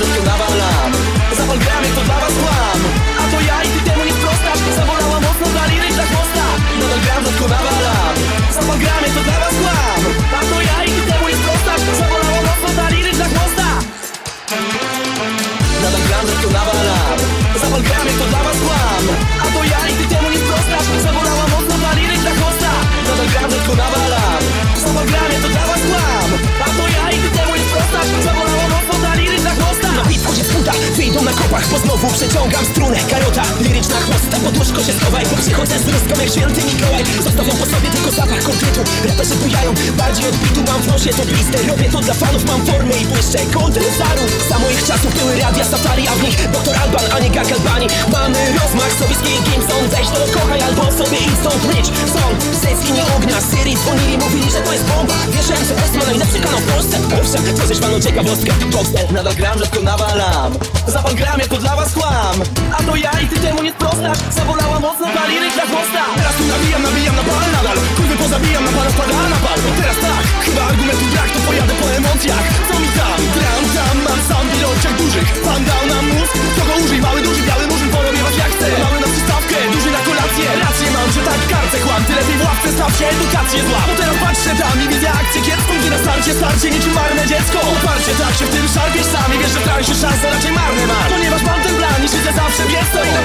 Że to nawalam Zapal gram, jak to dla was kłam. A to ja i ty temu nie sprostasz Zawolała mocno ta liryczna chłosta Nadal gram, to nawalam Zapal gram, jak to dla was kłam. A to ja i ty temu nie sprostasz Zawolała mocno ta liryczna chłosta Nadal gram, to nawalam Zapal gram, jak to dla was kłam. A to ja i kopach Bo znowu przeciągam strunę. Karota, liryczna chłosta Pod łóżko się schowaj Bo przychodzę z ruską jak święty Mikołaj. Zostawiam po sobie tylko zapach konkretu. Raperzy bujają, bardziej od bitu Mam w nosie to blistę Robię to dla fanów, mam formę i błyszczę Golden Zaru, za moich czasów były radia safari A w nich Dr. Alban, a nie Gak Albani. Mamy rozmach, sowiecki Gimson Weź to kochaj albo sobie idź stąd. Rich skini ognia Syrii dzwonili, mówili, że to jest bomba. Wiesz, że MCS ma najlepszy kanał w Polsce. Owszem, tworzysz panu ciekawostkę Gospel, Nadal gram, to nawalam. Zapal gram, jak to dla was kłam. A to ja i ty temu nie sprostasz? Zabolała mocno ta liryczna chłosta. Teraz tu nabijam, nabijam na pal Na starcie, niczym marne dziecko. Uparcie tak się w tym szarpiesz sami. Wiesz, że w transie szanse raczej marne masz Ponieważ mam ten plan i siedzę zawsze wiesz